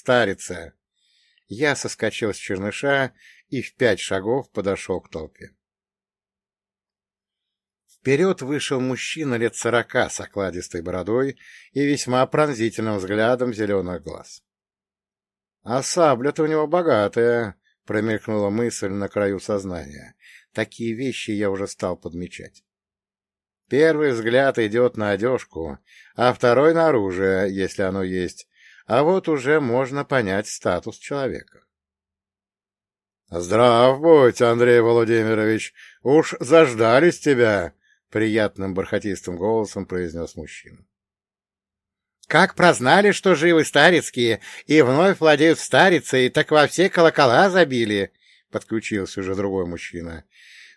старица. Я соскочил с черныша и в пять шагов подошел к толпе. Вперед вышел мужчина лет сорока с окладистой бородой и весьма пронзительным взглядом зеленых глаз. — А сабля-то у него богатая, — промелькнула мысль на краю сознания. Такие вещи я уже стал подмечать. Первый взгляд идет на одежку, а второй на оружие, если оно есть, а вот уже можно понять статус человека. — Здрав будь, Андрей Владимирович, уж заждались тебя, — приятным бархатистым голосом произнес мужчина. Как прознали, что живы старецкие, и вновь владеют старицей, так во все колокола забили, — подключился уже другой мужчина.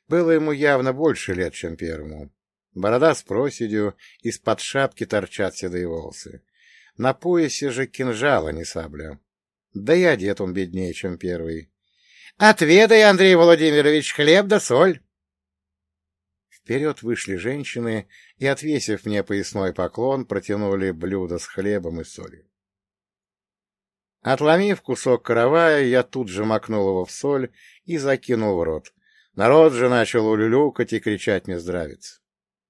Было ему явно больше лет, чем первому. Борода с проседью, из-под шапки торчат седые волосы. На поясе же кинжал, а не сабля. Да и одет он беднее, чем первый. — Отведай, Андрей Владимирович, хлеб да соль. Вперед вышли женщины и, отвесив мне поясной поклон, протянули блюдо с хлебом и солью. Отломив кусок каравая, я тут же макнул его в соль и закинул в рот. Народ же начал улюлюкать и кричать мне здравиц.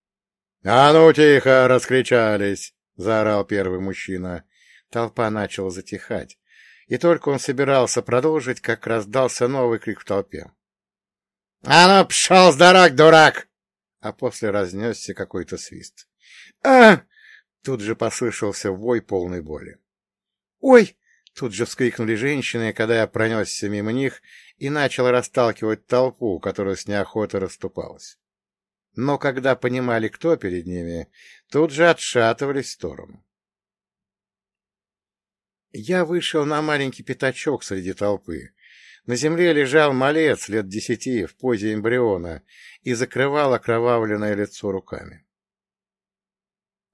— А ну тихо! — раскричались! — заорал первый мужчина. Толпа начала затихать, и только он собирался продолжить, как раздался новый крик в толпе. — А ну, пшел с дурак! а после разнесся какой-то свист. а Тут же послышался вой полной боли. «Ой!» — тут же вскрикнули женщины, когда я пронесся мимо них и начал расталкивать толпу, которая с неохотой расступалась. Но когда понимали, кто перед ними, тут же отшатывались в сторону. Я вышел на маленький пятачок среди толпы, на земле лежал малец лет десяти в позе эмбриона и закрывал окровавленное лицо руками.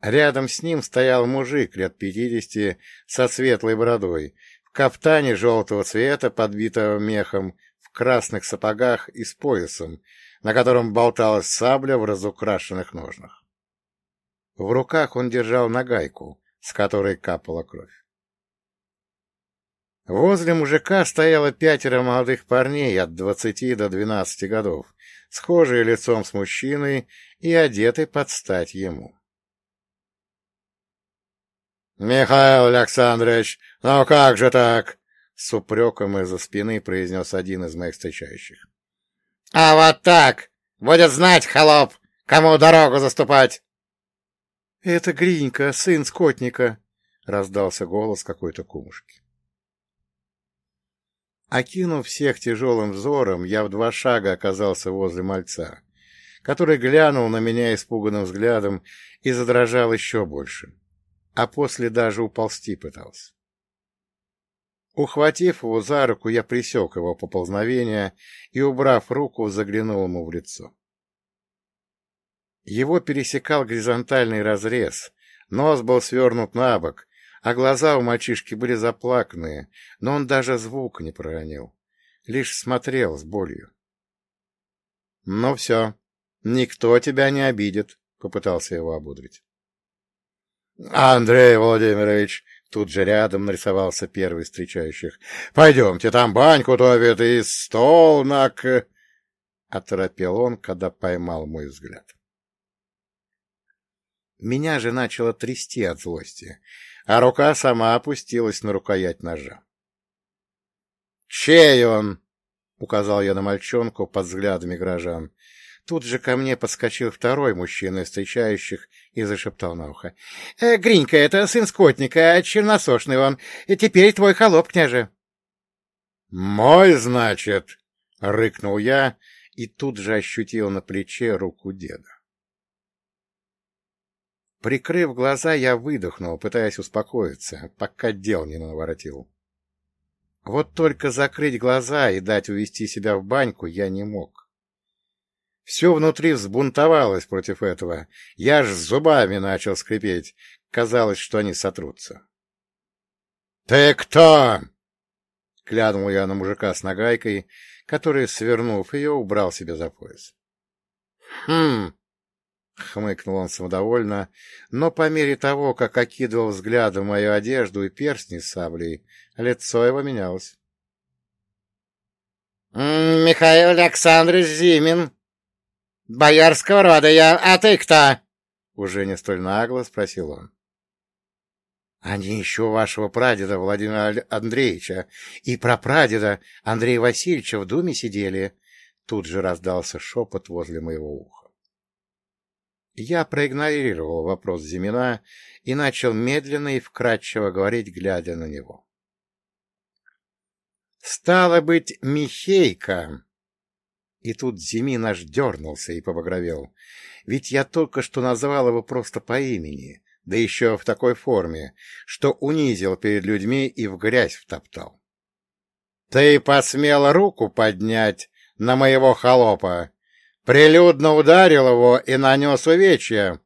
Рядом с ним стоял мужик лет пятидесяти со светлой бородой, в кафтане желтого цвета, подбитого мехом, в красных сапогах и с поясом, на котором болталась сабля в разукрашенных ножнах. В руках он держал нагайку, с которой капала кровь. Возле мужика стояло пятеро молодых парней от двадцати до двенадцати годов, схожие лицом с мужчиной и одеты под стать ему. — Михаил Александрович, ну как же так? — с упреком из-за спины произнес один из моих встречающих. — А вот так! Будет знать, холоп, кому дорогу заступать! — Это Гринька, сын скотника, — раздался голос какой-то кумушки. Окинув всех тяжелым взором, я в два шага оказался возле мальца, который глянул на меня испуганным взглядом и задрожал еще больше, а после даже уползти пытался. Ухватив его за руку, я присек его поползновение и, убрав руку, заглянул ему в лицо. Его пересекал горизонтальный разрез, нос был свернут на бок, а глаза у мальчишки были заплаканные, но он даже звук не проронил, лишь смотрел с болью. — Ну все, никто тебя не обидит, — попытался его обудрить. — Андрей Владимирович, тут же рядом нарисовался первый встречающих, — пойдемте, там баньку топит и стол на... — оторопел он, когда поймал мой взгляд. Меня же начало трясти от злости а рука сама опустилась на рукоять ножа. «Чей он?» — указал я на мальчонку под взглядами горожан. Тут же ко мне подскочил второй мужчина из встречающих и зашептал на ухо. «Э, — Гринька, это сын скотника, черносошный он. И теперь твой холоп, княже. — Мой, значит? — рыкнул я и тут же ощутил на плече руку деда. Прикрыв глаза, я выдохнул, пытаясь успокоиться, пока дел не наворотил. Вот только закрыть глаза и дать увести себя в баньку я не мог. Все внутри взбунтовалось против этого. Я аж зубами начал скрипеть. Казалось, что они сотрутся. — Ты кто? — клянул я на мужика с нагайкой, который, свернув ее, убрал себе за пояс. — Хм, — хмыкнул он самодовольно, но по мере того, как окидывал взглядом мою одежду и перстни с саблей, Лицо его менялось. — Михаил Александрович Зимин. Боярского рода я, а ты кто? — уже не столь нагло спросил он. — Они еще вашего прадеда Владимира Андреевича и прапрадеда Андрея Васильевича в думе сидели. Тут же раздался шепот возле моего уха. Я проигнорировал вопрос Зимина и начал медленно и вкратчиво говорить, глядя на него. Стало быть, Михейка. И тут Зимин аж дернулся и побагровел. Ведь я только что назвал его просто по имени, да еще в такой форме, что унизил перед людьми и в грязь втоптал. — Ты посмел руку поднять на моего холопа, прилюдно ударил его и нанес увечья.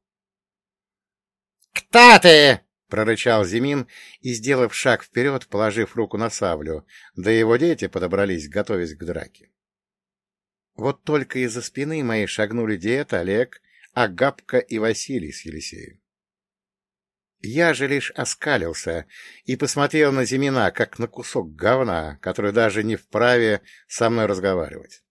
— Кто ты? прорычал Зимин и, сделав шаг вперед, положив руку на саблю, да его дети подобрались, готовясь к драке. Вот только из-за спины моей шагнули дед, Олег, Агапка и Василий с Елисеем. Я же лишь оскалился и посмотрел на Зимина, как на кусок говна, который даже не вправе со мной разговаривать.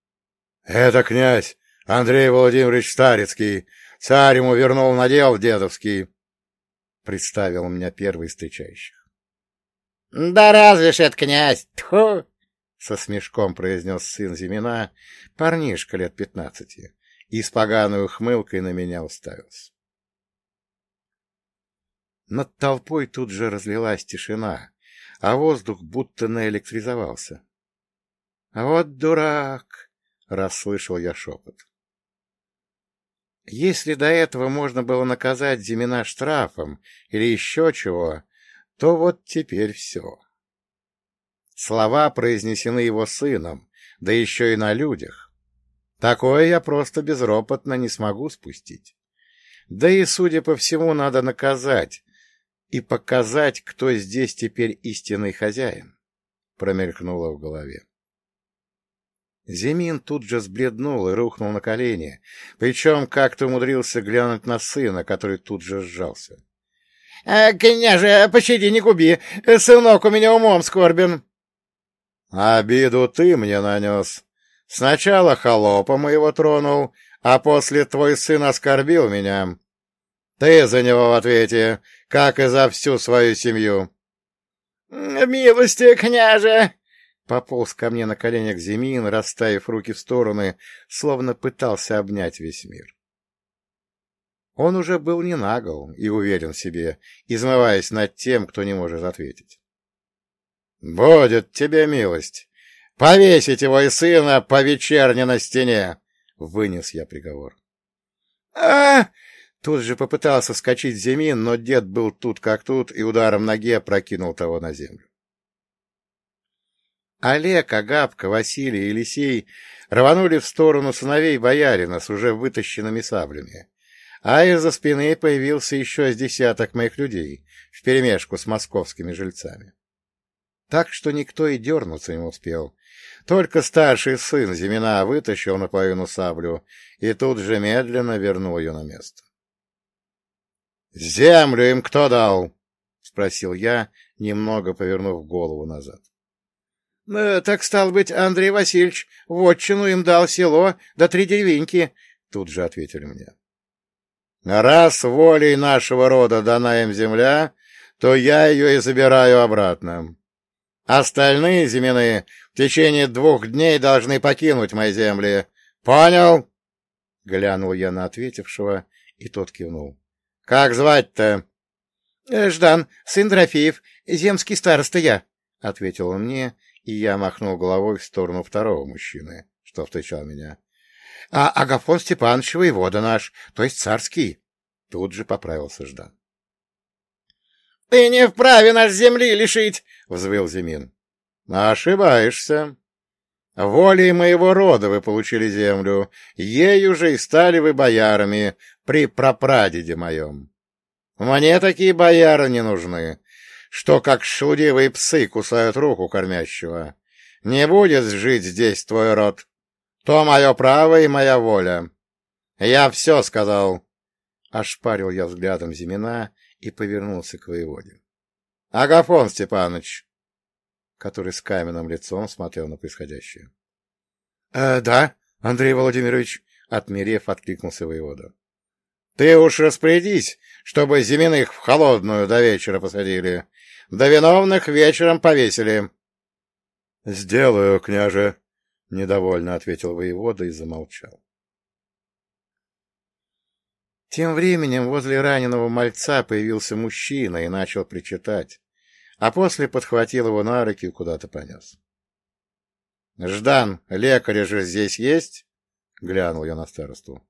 — Это князь Андрей Владимирович Старицкий. Царь ему вернул надел дедовский. — представил меня первый из встречающих. — Да разве ж это князь? Тьфу! — со смешком произнес сын Зимина, парнишка лет пятнадцати, и с поганой ухмылкой на меня уставился. Над толпой тут же разлилась тишина, а воздух будто наэлектризовался. — вот дурак! — расслышал я шепот. Если до этого можно было наказать Зимина штрафом или еще чего, то вот теперь все. Слова произнесены его сыном, да еще и на людях. Такое я просто безропотно не смогу спустить. Да и, судя по всему, надо наказать и показать, кто здесь теперь истинный хозяин, промелькнуло в голове. Зимин тут же сбледнул и рухнул на колени, причем как-то умудрился глянуть на сына, который тут же сжался. «Э, — Княже, пощади, не губи, сынок у меня умом скорбен. — Обиду ты мне нанес. Сначала холопа моего тронул, а после твой сын оскорбил меня. Ты за него в ответе, как и за всю свою семью. — Милости, княже! Пополз ко мне на коленях Зимин, расставив руки в стороны, словно пытался обнять весь мир. Он уже был не нагл и уверен в себе, измываясь над тем, кто не может ответить. — Будет тебе милость! Повесить его и сына по вечерне на стене! — вынес я приговор. а Тут же попытался скачать Зимин, но дед был тут как тут и ударом ноги опрокинул того на землю. Олег, Агапка, Василий и Елисей рванули в сторону сыновей боярина с уже вытащенными саблями, а из-за спины появился еще с десяток моих людей вперемешку с московскими жильцами. Так что никто и дернуться не успел. Только старший сын Зимина вытащил наполовину саблю и тут же медленно вернул ее на место. — Землю им кто дал? — спросил я, немного повернув голову назад. Э, — Так, стал быть, Андрей Васильевич вотчину им дал село до три деревеньки, — тут же ответили мне. — Раз волей нашего рода дана им земля, то я ее и забираю обратно. Остальные земные в течение двух дней должны покинуть мои земли. Понял? Глянул я на ответившего, и тот кивнул. — Как звать-то? Э, — Ждан, сын Дорофеев, земский староста я, — ответил он мне, — и я махнул головой в сторону второго мужчины, что встречал меня. — А Агафон Степанович воевода наш, то есть царский. Тут же поправился Ждан. — Ты не вправе наш земли лишить! — взвыл Зимин. — Ошибаешься. Волей моего рода вы получили землю, ею же и стали вы боярами при прапрадеде моем. Мне такие бояры не нужны что как шелудивые псы кусают руку кормящего. Не будет жить здесь твой род. То мое право и моя воля. Я все сказал. Ошпарил я взглядом Зимина и повернулся к воеводе. — Агафон Степанович, который с каменным лицом смотрел на происходящее. «Э, — Да, Андрей Владимирович, — отмерев, откликнулся воевода. — Ты уж распорядись, чтобы Зиминых в холодную до вечера посадили. До виновных вечером повесили. — Сделаю, княже, — недовольно ответил воевода и замолчал. Тем временем возле раненого мальца появился мужчина и начал причитать, а после подхватил его на руки и куда-то понес. — Ждан, лекаря же здесь есть? — глянул я на старосту.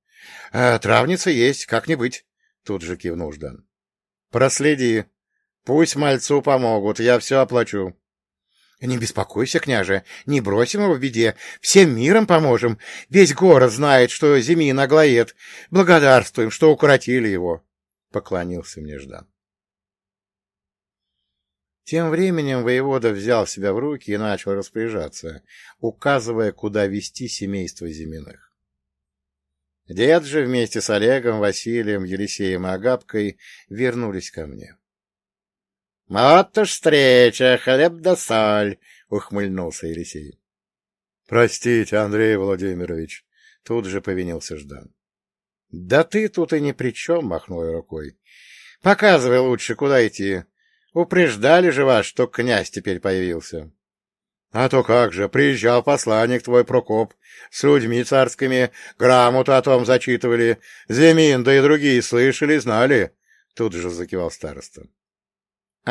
«Э, — Травница есть, как не быть, — тут же кивнул Ждан. — Проследи. Пусть мальцу помогут, я все оплачу. — Не беспокойся, княже, не бросим его в беде, всем миром поможем. Весь город знает, что Зимин наглоед. Благодарствуем, что укоротили его, — поклонился мне Ждан. Тем временем воевода взял себя в руки и начал распоряжаться, указывая, куда вести семейство Зиминых. Дед же вместе с Олегом, Василием, Елисеем и Агапкой вернулись ко мне. — Вот уж встреча, хлеб да соль! — ухмыльнулся Елисей. — Простите, Андрей Владимирович, — тут же повинился Ждан. — Да ты тут и ни при чем, — махнул рукой. — Показывай лучше, куда идти. Упреждали же вас, что князь теперь появился. — А то как же, приезжал посланник твой Прокоп, с людьми царскими, грамоту о том зачитывали, Земин, да и другие слышали, знали, — тут же закивал староста. —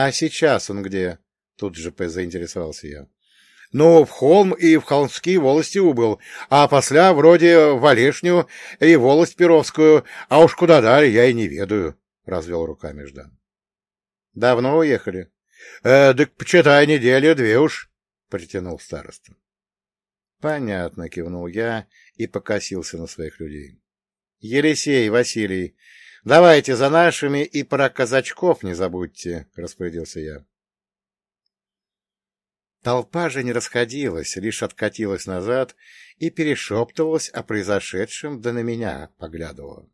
А сейчас он где? — тут же заинтересовался я. — Ну, в холм и в холмские волости убыл, а после вроде в Олешню и волость Перовскую, а уж куда дали, я и не ведаю, — развел руками Ждан. — Давно уехали? Э, — Так, почитай, недели две уж, — притянул староста. — Понятно, — кивнул я и покосился на своих людей. — Елисей, Василий, Давайте за нашими и про казачков не забудьте, — распорядился я. Толпа же не расходилась, лишь откатилась назад и перешептывалась о произошедшем, да на меня поглядывала.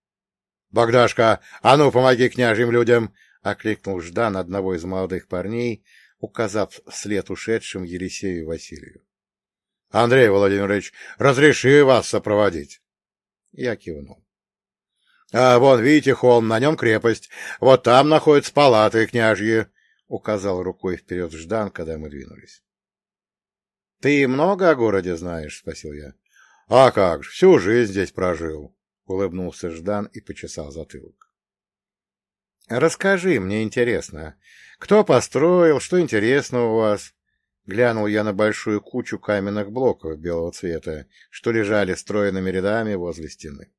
— Богдашка, а ну помоги княжьим людям! — окликнул Ждан одного из молодых парней, указав вслед ушедшим Елисею и Василию. — Андрей Владимирович, разреши вас сопроводить. Я кивнул. А вон, видите, холм, на нем крепость. Вот там находятся палаты княжьи, — указал рукой вперед Ждан, когда мы двинулись. — Ты много о городе знаешь? — спросил я. — А как же, всю жизнь здесь прожил, — улыбнулся Ждан и почесал затылок. — Расскажи, мне интересно. Кто построил, что интересно у вас? Глянул я на большую кучу каменных блоков белого цвета, что лежали стройными рядами возле стены.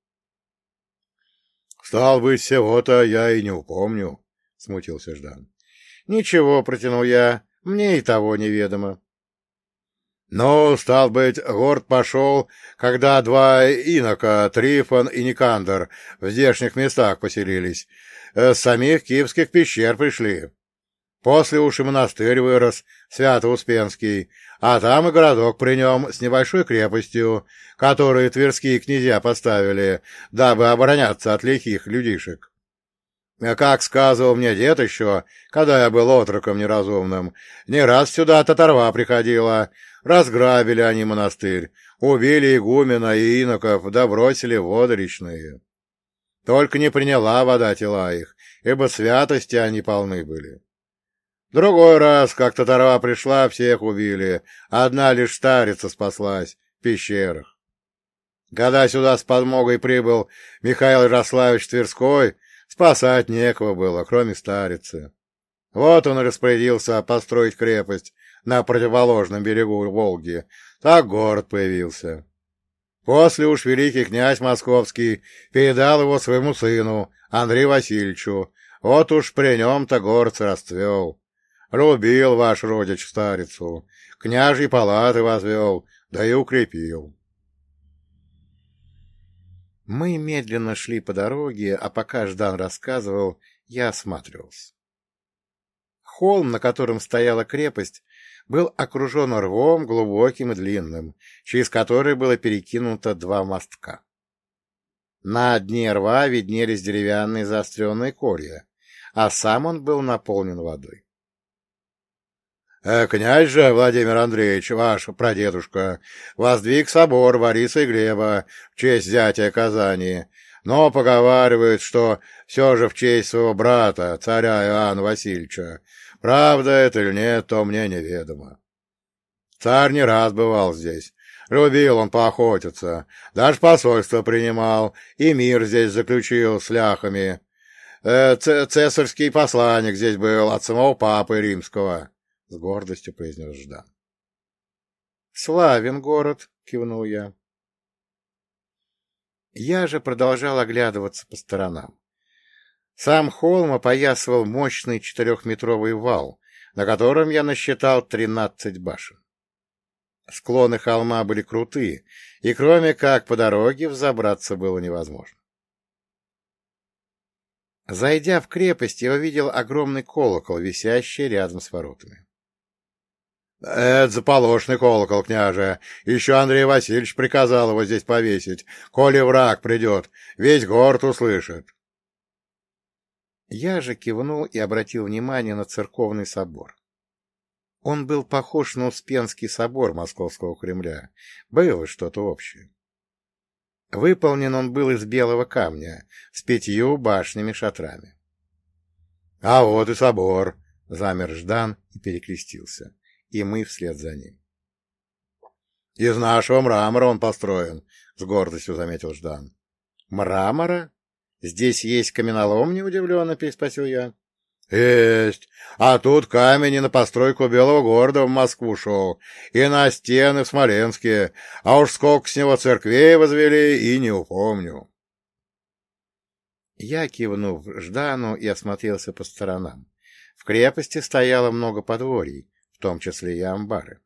Стал быть, всего-то я и не упомню, — смутился Ждан. — Ничего, — протянул я, — мне и того неведомо. — Ну, стал быть, город пошел, когда два инока, Трифон и Никандр, в здешних местах поселились. С самих киевских пещер пришли. После уж и монастырь вырос, Свято-Успенский, а там и городок при нем с небольшой крепостью, которую тверские князья поставили, дабы обороняться от лихих людишек. Как сказывал мне дед еще, когда я был отроком неразумным, не раз сюда татарва приходила, разграбили они монастырь, убили игумена и иноков, да бросили в воды речные. Только не приняла вода тела их, ибо святости они полны были. Другой раз, как татарова пришла, всех убили. Одна лишь старица спаслась в пещерах. Когда сюда с подмогой прибыл Михаил Ярославич Тверской, спасать некого было, кроме старицы. Вот он распорядился построить крепость на противоположном берегу Волги. Так город появился. После уж великий князь московский передал его своему сыну, Андрею Васильевичу. Вот уж при нем-то город расцвел. Рубил ваш родич старицу, княжьи палаты возвел, да и укрепил. Мы медленно шли по дороге, а пока Ждан рассказывал, я осматривался. Холм, на котором стояла крепость, был окружен рвом глубоким и длинным, через который было перекинуто два мостка. На дне рва виднелись деревянные заостренные колья, а сам он был наполнен водой. Э, князь же Владимир Андреевич, ваш прадедушка, воздвиг собор Бориса и Глеба в честь взятия Казани, но поговаривают, что все же в честь своего брата, царя Иоанна Васильевича. Правда это или нет, то мне неведомо. Царь не раз бывал здесь. Любил он поохотиться, даже посольство принимал, и мир здесь заключил с ляхами. Э, цесарский посланник здесь был от самого папы римского, — с гордостью произнес Ждан. — Славен город, — кивнул я. Я же продолжал оглядываться по сторонам. Сам холм опоясывал мощный четырехметровый вал, на котором я насчитал тринадцать башен. Склоны холма были крутые, и кроме как по дороге взобраться было невозможно. Зайдя в крепость, я увидел огромный колокол, висящий рядом с воротами. — Это заполошный колокол, княже. Еще Андрей Васильевич приказал его здесь повесить. Коли враг придет, весь город услышит. Я же кивнул и обратил внимание на церковный собор. Он был похож на Успенский собор Московского Кремля. Было что-то общее. Выполнен он был из белого камня, с пятью башнями-шатрами. — А вот и собор! — замер Ждан и перекрестился, и мы вслед за ним. — Из нашего мрамора он построен, — с гордостью заметил Ждан. — Мрамора? Здесь есть каменолом, — неудивленно переспросил я. — Есть. А тут камень и на постройку Белого города в Москву шел, и на стены в Смоленске, а уж сколько с него церквей возвели, и не упомню. Я, кивнув Ждану, и осмотрелся по сторонам. В крепости стояло много подворий, в том числе и амбары.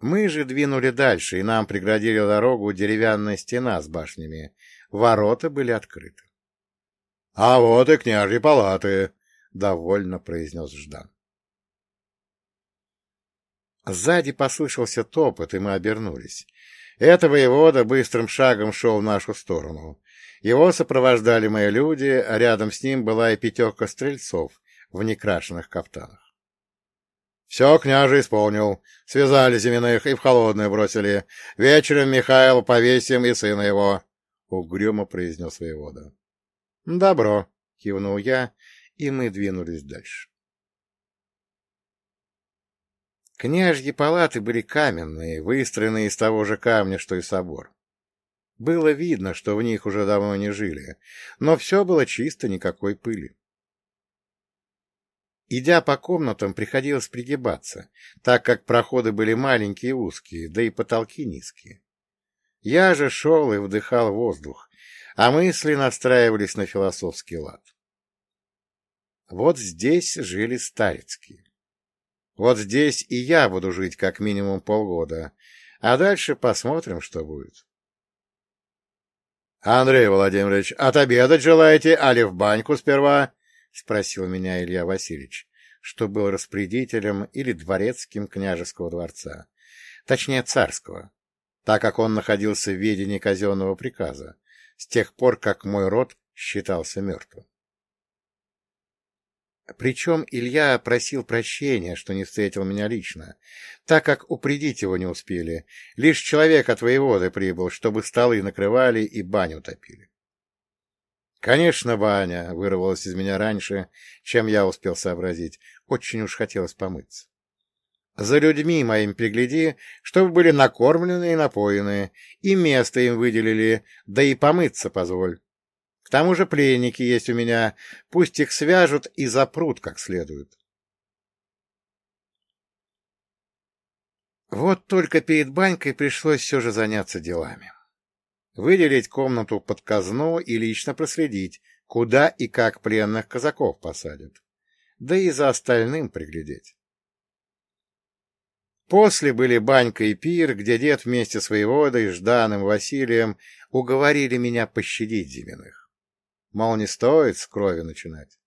Мы же двинули дальше, и нам преградили дорогу деревянная стена с башнями. Ворота были открыты. — А вот и княжьи палаты, — довольно произнес Ждан. Сзади послышался топот, и мы обернулись. Это воевода быстрым шагом шел в нашу сторону. Его сопровождали мои люди, а рядом с ним была и пятерка стрельцов в некрашенных кафтанах. — Все, княже, исполнил. Связали Зиминых и в холодное бросили. Вечером Михаил повесим и сына его, — угрюмо произнес воевода. «Добро», — кивнул я, и мы двинулись дальше. Княжьи палаты были каменные, выстроенные из того же камня, что и собор. Было видно, что в них уже давно не жили, но все было чисто, никакой пыли. Идя по комнатам, приходилось пригибаться, так как проходы были маленькие и узкие, да и потолки низкие. Я же шел и вдыхал воздух, а мысли настраивались на философский лад. Вот здесь жили Старицкие. Вот здесь и я буду жить как минимум полгода, а дальше посмотрим, что будет. — Андрей Владимирович, отобедать желаете, али в баньку сперва? — спросил меня Илья Васильевич, что был распорядителем или дворецким княжеского дворца, точнее царского, так как он находился в ведении казенного приказа, с тех пор, как мой род считался мертвым. Причем Илья просил прощения, что не встретил меня лично, так как упредить его не успели. Лишь человек от воеводы прибыл, чтобы столы накрывали и баню топили. Конечно, баня вырвалась из меня раньше, чем я успел сообразить. Очень уж хотелось помыться. За людьми моим пригляди, чтобы были накормлены и напоены, и место им выделили, да и помыться позволь. К тому же пленники есть у меня, пусть их свяжут и запрут как следует. Вот только перед банькой пришлось все же заняться делами. Выделить комнату под казну и лично проследить, куда и как пленных казаков посадят. Да и за остальным приглядеть. После были банька и пир, где дед вместе с воеводой, Жданым, Василием уговорили меня пощадить Зиминых. Мол, не стоит с крови начинать.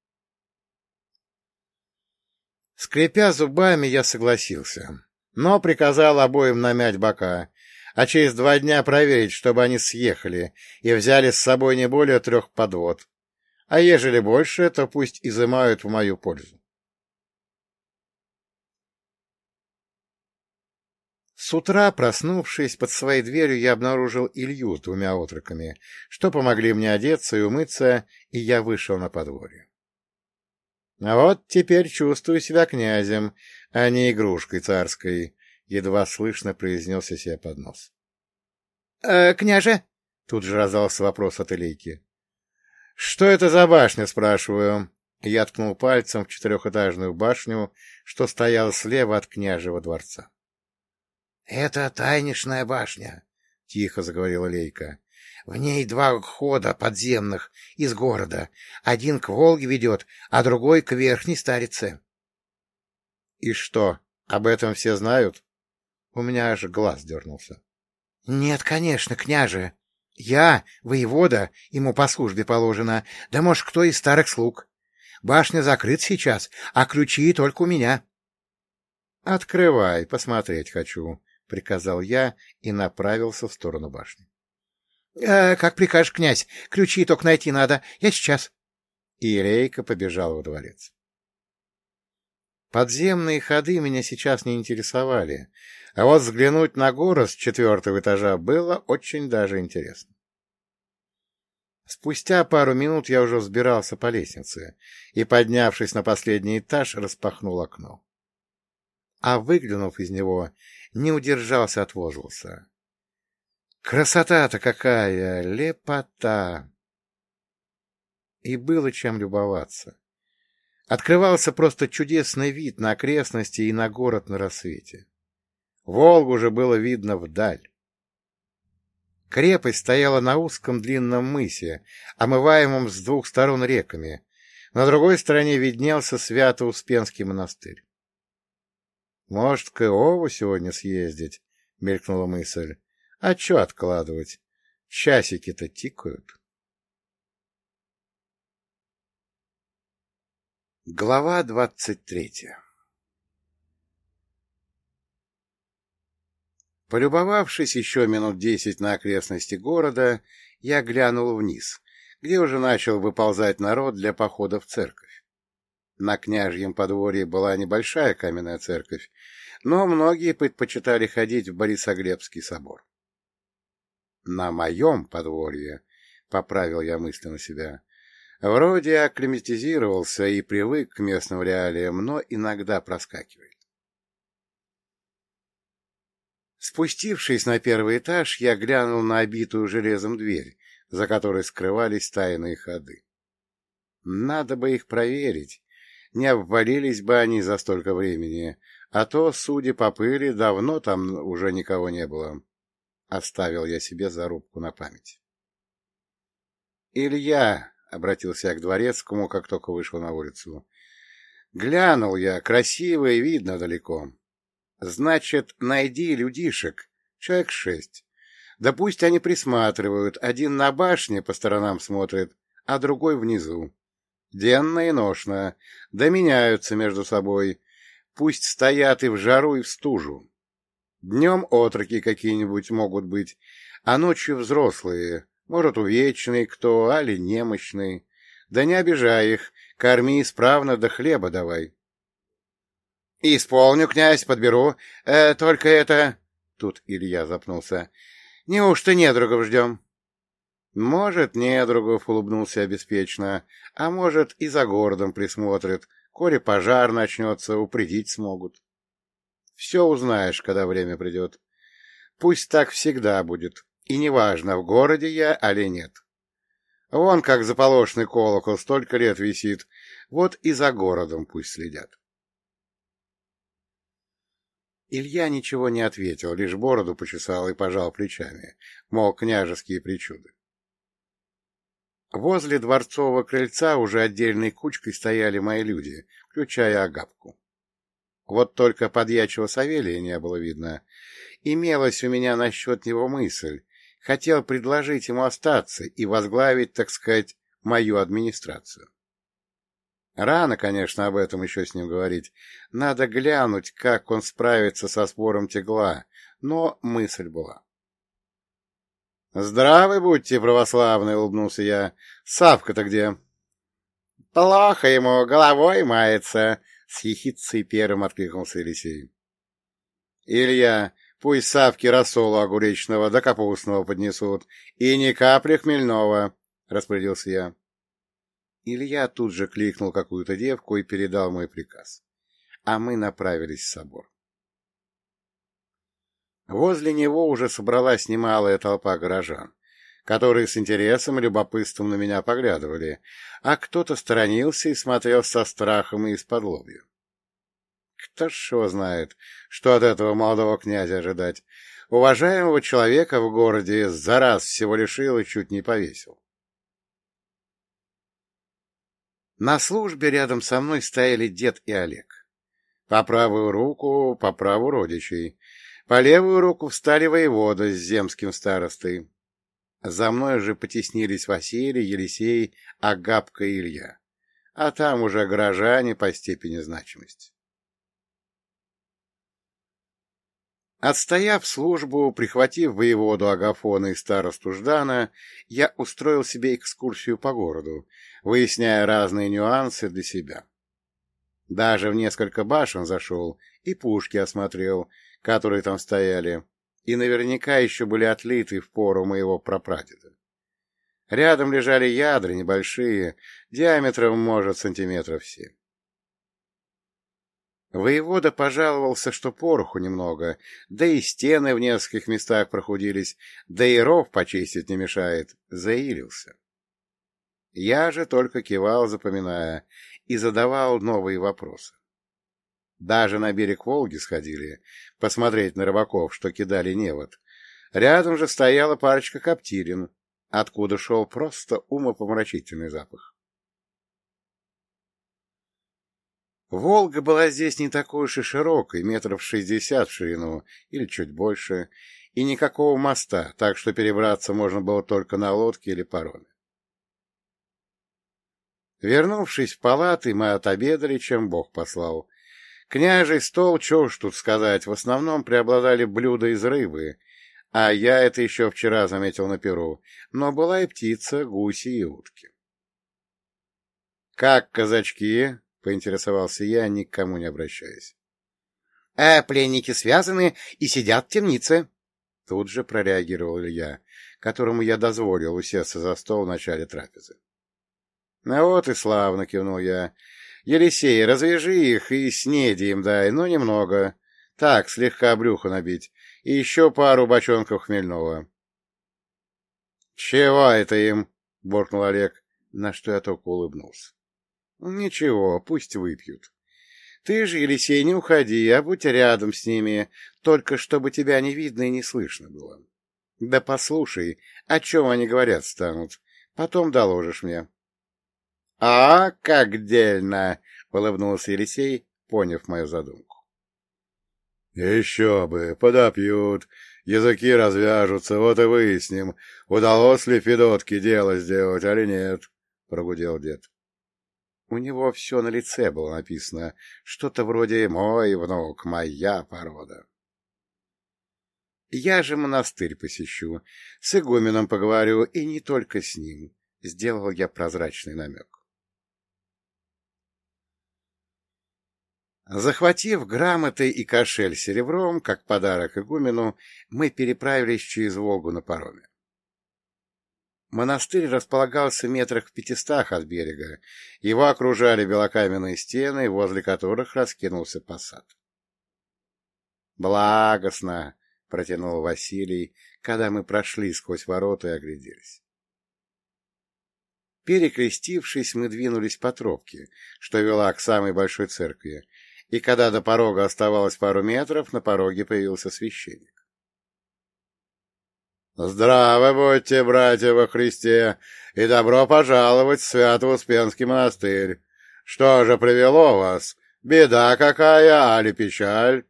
Скрипя зубами, я согласился, но приказал обоим намять бока, а через два дня проверить, чтобы они съехали и взяли с собой не более трех подвод. А ежели больше, то пусть изымают в мою пользу. С утра, проснувшись, под своей дверью я обнаружил Илью с двумя отроками, что помогли мне одеться и умыться, и я вышел на подворье. А вот теперь чувствую себя князем, а не игрушкой царской, едва слышно произнес я себе под нос. «Э, — Княже? — тут же раздался вопрос от Илейки. — Что это за башня, спрашиваю? Я ткнул пальцем в четырехэтажную башню, что стояла слева от княжего дворца. — Это тайнишная башня, — тихо заговорила Лейка. — В ней два хода подземных из города. Один к Волге ведет, а другой к Верхней Старице. — И что, об этом все знают? У меня аж глаз дернулся. — Нет, конечно, княже. Я, воевода, ему по службе положено, да, может, кто из старых слуг. Башня закрыт сейчас, а ключи только у меня. — Открывай, посмотреть хочу, — приказал я и направился в сторону башни. «Э, — Как прикажешь, князь, ключи только найти надо. Я сейчас. И Рейка побежала во дворец. Подземные ходы меня сейчас не интересовали, а вот взглянуть на город с четвертого этажа было очень даже интересно. Спустя пару минут я уже взбирался по лестнице и, поднявшись на последний этаж, распахнул окно. А выглянув из него, не удержался от возгласа. Красота-то какая! Лепота! И было чем любоваться. Открывался просто чудесный вид на окрестности и на город на рассвете. Волгу же было видно вдаль. Крепость стояла на узком длинном мысе, омываемом с двух сторон реками. На другой стороне виднелся Свято-Успенский монастырь. «Может, к Иову сегодня съездить?» — мелькнула мысль. «А чё откладывать? Часики-то тикают». Глава двадцать третья Полюбовавшись еще минут десять на окрестности города, я глянул вниз, где уже начал выползать народ для похода в церковь. На княжьем подворье была небольшая каменная церковь, но многие предпочитали ходить в Борисоглебский собор. На моем подворье, — поправил я мысленно себя, — вроде акклиматизировался и привык к местным реалиям, но иногда проскакивает. Спустившись на первый этаж, я глянул на обитую железом дверь, за которой скрывались тайные ходы. Надо бы их проверить, не обвалились бы они за столько времени, а то, судя по пыли, давно там уже никого не было. Оставил я себе зарубку на память. «Илья!» — обратился я к дворецкому, как только вышел на улицу. «Глянул я, красиво и видно далеко. Значит, найди людишек, человек шесть. Да пусть они присматривают, один на башне по сторонам смотрит, а другой внизу. Денно и ношно, да меняются между собой. Пусть стоят и в жару, и в стужу. Днем отроки какие-нибудь могут быть, а ночью взрослые, может, увечный кто, али немощный. Да не обижай их, корми исправно, да хлеба давай. — Исполню, князь, подберу. Э, только это... Тут Илья запнулся. — Неужто недругов ждем? — Может, недругов, — улыбнулся обеспечно, — а может, и за городом присмотрят. Коли пожар начнется, упредить смогут. Все узнаешь, когда время придет. Пусть так всегда будет, и неважно, в городе я, али нет. Вон как заполошный колокол столько лет висит, вот и за городом пусть следят. Илья ничего не ответил, лишь бороду почесал и пожал плечами, мол, княжеские причуды. Возле дворцового крыльца уже отдельной кучкой стояли мои люди, включая Агапку. Вот только подьячего Савелия не было видно. Имелась у меня насчет него мысль. Хотел предложить ему остаться и возглавить, так сказать, мою администрацию. Рано, конечно, об этом еще с ним говорить. Надо глянуть, как он справится со спором тягла, но мысль была. — Здравы будьте, православные, — улыбнулся я. — Савка-то где? — Плохо ему, головой мается, — с ехидцей первым откликнулся Елисей. — Илья, Пусть савки рассолу огуречного да капустного поднесут. И ни капли хмельного, — распорядился я. Илья тут же кликнул какую-то девку и передал мой приказ. А мы направились в собор. Возле него уже собралась немалая толпа горожан, которые с интересом и любопытством на меня поглядывали, а кто-то сторонился и смотрел со страхом и из-под. Кто ж его знает, что от этого молодого князя ожидать. Уважаемого человека в городе за раз всего лишил и чуть не повесил. На службе рядом со мной стояли дед и Олег. По правую руку, по праву родичей. По левую руку встали воевода с земским старостой. За мной же потеснились Василий, Елисей, Агапка и Илья. А там уже горожане по степени значимости. Отстояв службу, прихватив воеводу Агафона и старосту Ждана, я устроил себе экскурсию по городу, выясняя разные нюансы для себя. Даже в несколько башен зашел и пушки осмотрел, которые там стояли, и наверняка еще были отлиты в пору моего прапрадеда. Рядом лежали ядра небольшие, диаметром, может, сантиметров семь. Воевода пожаловался, что пороху немного, да и стены в нескольких местах прохудились, да и ров почистить не мешает, заилился. Я же только кивал, запоминая, и задавал новые вопросы. Даже на берег Волги сходили, посмотреть на рыбаков, что кидали невод. Рядом же стояла парочка коптирин, откуда шел просто умопомрачительный запах. Волга была здесь не такой уж и широкой, метров шестьдесят в ширину или чуть больше, и никакого моста, так что перебраться можно было только на лодке или пароме. Вернувшись в палаты, мы отобедали, чем Бог послал. Княжий стол, чего ж тут сказать, в основном преобладали блюда из рыбы, а я это еще вчера заметил на перу, но была и птица, гуси и утки. — Как казачки? — поинтересовался я, никому не обращаясь. — А пленники связаны и сидят в темнице. Тут же прореагировал Илья, которому я дозволил усесться за стол в начале трапезы. — Ну вот и славно, — кивнул я. — Елисей, развяжи их и снеди им дай, но немного. Так, слегка брюхо набить. И еще пару бочонков хмельного. — Чего это им? — буркнул Олег, на что я только улыбнулся. Ничего, пусть выпьют. Ты же, Елисей, не уходи, а будь рядом с ними, только чтобы тебя не видно и не слышно было. Да послушай, о чем они говорят станут, потом доложишь мне. — А, как дельно! — улыбнулся Елисей, поняв мою задумку. — Еще бы, подопьют, языки развяжутся, вот и выясним, удалось ли Федотке дело сделать, или нет, — прогудел дед. У него все на лице было написано, что-то вроде «мой внук, моя порода». Я же монастырь посещу, с игуменом поговорю, и не только с ним, — сделал я прозрачный намек. Захватив грамоты и кошель серебром, как подарок игумену, мы переправились через Волгу на пароме. Монастырь располагался метрах в пятистах от берега. Его окружали белокаменные стены, возле которых раскинулся посад. «Благостно!» — протянул Василий, когда мы прошли сквозь ворота и огляделись. Перекрестившись, мы двинулись по тропке, что вела к самой большой церкви, и когда до порога оставалось пару метров, на пороге появился священник. Здравы будьте, братья во Христе, и добро пожаловать в Свято-Успенский монастырь. Что же привело вас? Беда какая, али печаль?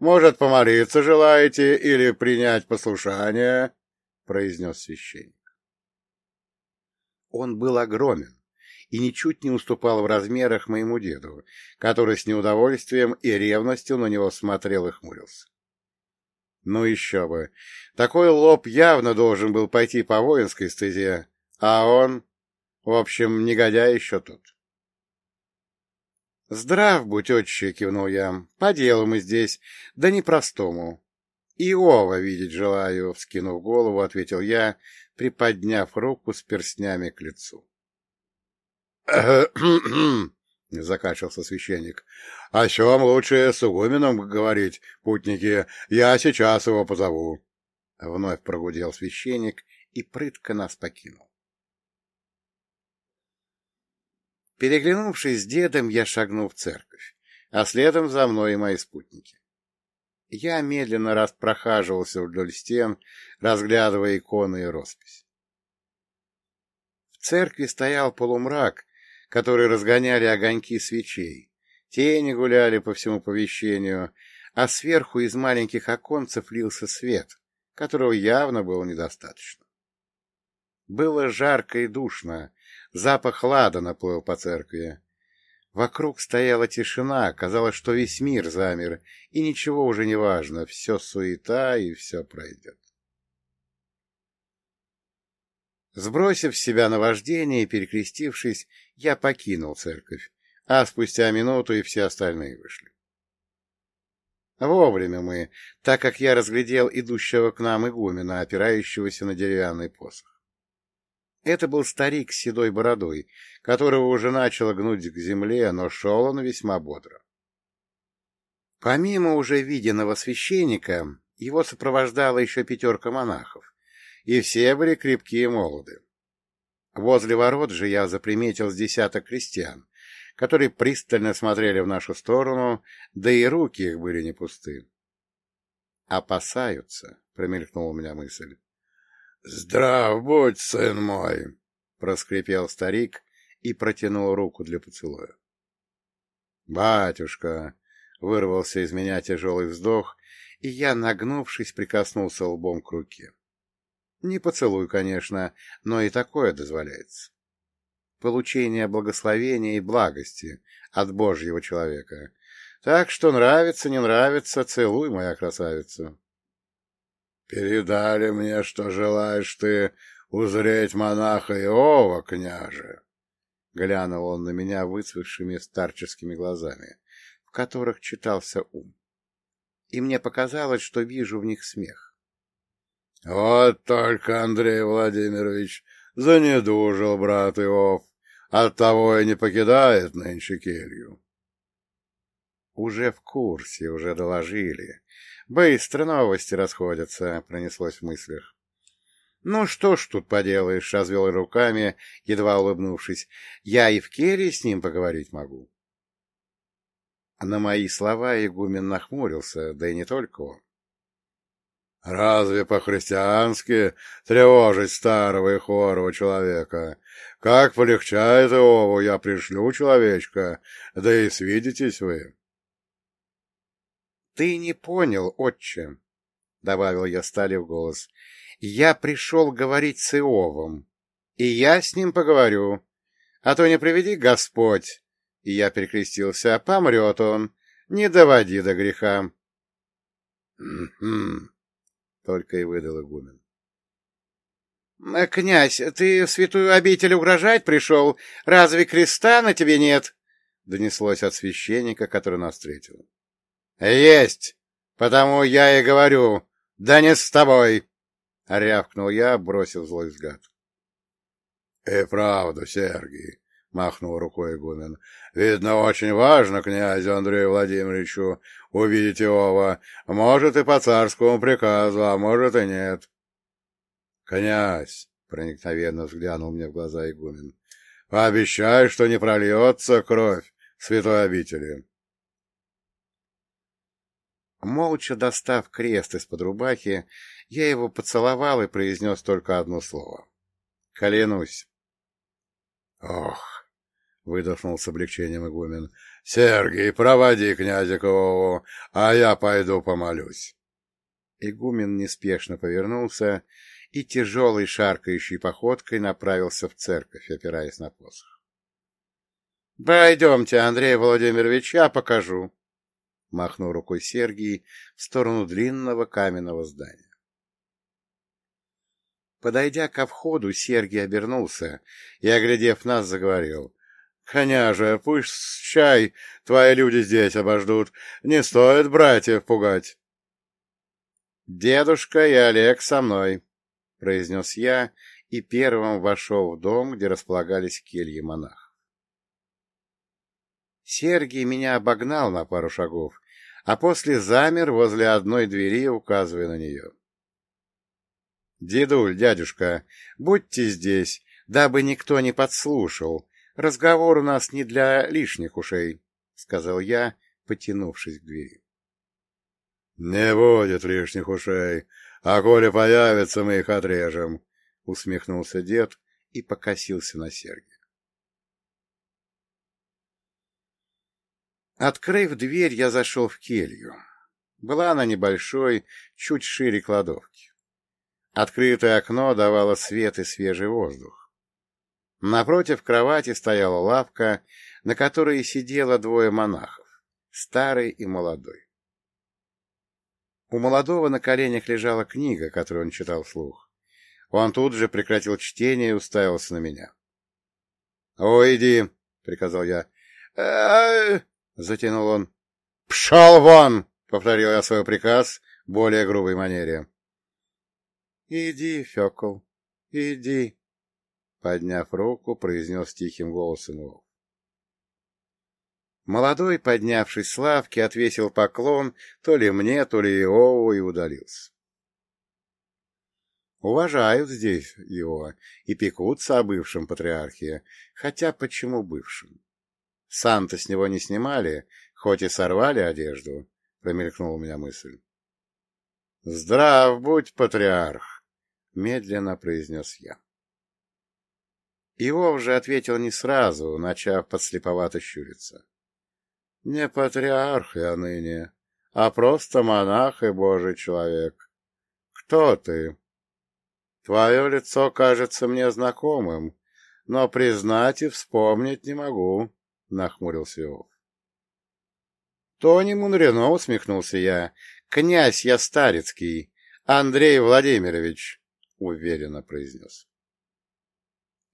Может, помолиться желаете или принять послушание? — произнес священник. Он был огромен и ничуть не уступал в размерах моему деду, который с неудовольствием и ревностью на него смотрел и хмурился. Ну еще бы. Такой лоб явно должен был пойти по воинской стезе, а он... В общем, негодяй еще тут. «Здрав будь, отче!» — кивнул я. «По делу мы здесь, да не простому. Иова видеть желаю, — вскинув голову, ответил я, приподняв руку с перстнями к лицу. — закачался священник. — О чем лучше с угуменом говорить, путники? Я сейчас его позову. Вновь прогудел священник и прытко нас покинул. Переглянувшись с дедом, я шагнул в церковь, а следом за мной и мои спутники. Я медленно раз прохаживался вдоль стен, разглядывая иконы и роспись. В церкви стоял полумрак, который разгоняли огоньки свечей. Тени гуляли по всему помещению, а сверху из маленьких оконцев лился свет, которого явно было недостаточно. Было жарко и душно, запах лада наплыл по церкви. Вокруг стояла тишина, казалось, что весь мир замер, и ничего уже не важно, все суета и все пройдет. Сбросив с себя наваждение и перекрестившись, я покинул церковь, а спустя минуту и все остальные вышли. Вовремя мы, так как я разглядел идущего к нам игумена, опирающегося на деревянный посох. Это был старик с седой бородой, которого уже начало гнуть к земле, но шел он весьма бодро. Помимо уже виденного священника, его сопровождала еще пятерка монахов, и все были крепкие и молоды. Возле ворот же я заприметил с десяток крестьян, которые пристально смотрели в нашу сторону, да и руки их были не пусты. «Опасаются», — промелькнула у меня мысль. — Здрав будь, сын мой! — проскрипел старик и протянул руку для поцелуя. — Батюшка! — вырвался из меня тяжелый вздох, и я, нагнувшись, прикоснулся лбом к руке. Не поцелуй, конечно, но и такое дозволяется. Получение благословения и благости от Божьего человека. Так что нравится, не нравится, целуй, моя красавица. Передали мне, что желаешь ты узреть монаха Иова, княже. Глянул он на меня выцветшими старческими глазами, в которых читался ум. И мне показалось, что вижу в них смех. Вот только Андрей Владимирович занедужил брат Иов, оттого и не покидает нынче келью. Уже в курсе, уже доложили. Быстро новости расходятся, пронеслось в мыслях. Ну что ж тут поделаешь, развел руками, едва улыбнувшись. Я и в келье с ним поговорить могу. На мои слова игумен нахмурился, да и не только он. Разве по-христиански тревожить старого и хорого человека? Как полегчает Иову, я пришлю человечка, да и свидитесь вы. — Ты не понял, отче, — добавил я стали в голос. — Я пришел говорить с Иовом, и я с ним поговорю. А то не приведи Господь, и я перекрестился, помрет он, не доводи до греха. — только и выдал игумен. — Князь, ты в святую обитель угрожать пришел? Разве креста на тебе нет? — донеслось от священника, который нас встретил. «Есть! Потому я и говорю, да не с тобой!» — рявкнул я, бросив злой взгляд. «И правда, Сергий!» — махнул рукой игумен. — Видно, очень важно князю Андрею Владимировичу увидеть Иова. Может, и по царскому приказу, а может, и нет. — Князь! — проникновенно взглянул мне в глаза игумен. — Пообещай, что не прольется кровь святой обители. Молча достав крест из-под рубахи, я его поцеловал и произнес только одно слово. «Клянусь». «Ох!» — выдохнул с облегчением игумен. «Сергий, проводи князя Ковову, а я пойду помолюсь». Игумен неспешно повернулся и тяжелой шаркающей походкой направился в церковь, опираясь на посох. — Пойдемте, Андрей Владимирович, я покажу, — махнул рукой Сергий в сторону длинного каменного здания. Подойдя ко входу, Сергий обернулся и, оглядев нас, заговорил. — Коняже, пусть чай твои люди здесь обождут. Не стоит братьев пугать. — Дедушка и Олег со мной, — произнес я и первым вошел в дом, где располагались кельи монах. Сергий меня обогнал на пару шагов, а после замер возле одной двери, указывая на нее. — Дедуль, дядюшка, будьте здесь, дабы никто не подслушал. Разговор у нас не для лишних ушей, — сказал я, потянувшись к двери. — Не будет лишних ушей, а коли появятся, мы их отрежем, — усмехнулся дед и покосился на Сергия. Открыв дверь, я зашел в келью. Была она небольшой, чуть шире кладовки. Открытое окно давало свет и свежий воздух. Напротив кровати стояла лавка, на которой сидело двое монахов, старый и молодой. У молодого на коленях лежала книга, которую он читал вслух. Он тут же прекратил чтение и уставился на меня. — Уйди, — приказал я. «Э, затянул он. «Пшел вон!» — повторил я свой приказ в более грубой манере. «Иди, Фекл, иди!» — подняв руку, произнес тихим голосом Вов. Молодой, поднявшись с лавки, отвесил поклон то ли мне, то ли Иову и удалился. Уважают здесь его и пекутся о бывшем патриархе, хотя почему бывшем? Сам-то с него не снимали, хоть и сорвали одежду, — промелькнула у меня мысль. — Здрав будь, патриарх! — медленно произнес я. Иов же ответил не сразу, начав подслеповато щуриться. — Не патриарх я ныне, а просто монах и божий человек. Кто ты? Твое лицо кажется мне знакомым, но признать и вспомнить не могу. — нахмурился Иов. — То не мудрено, — усмехнулся я. — Князь я Старицкий, Андрей Владимирович, — уверенно произнес. —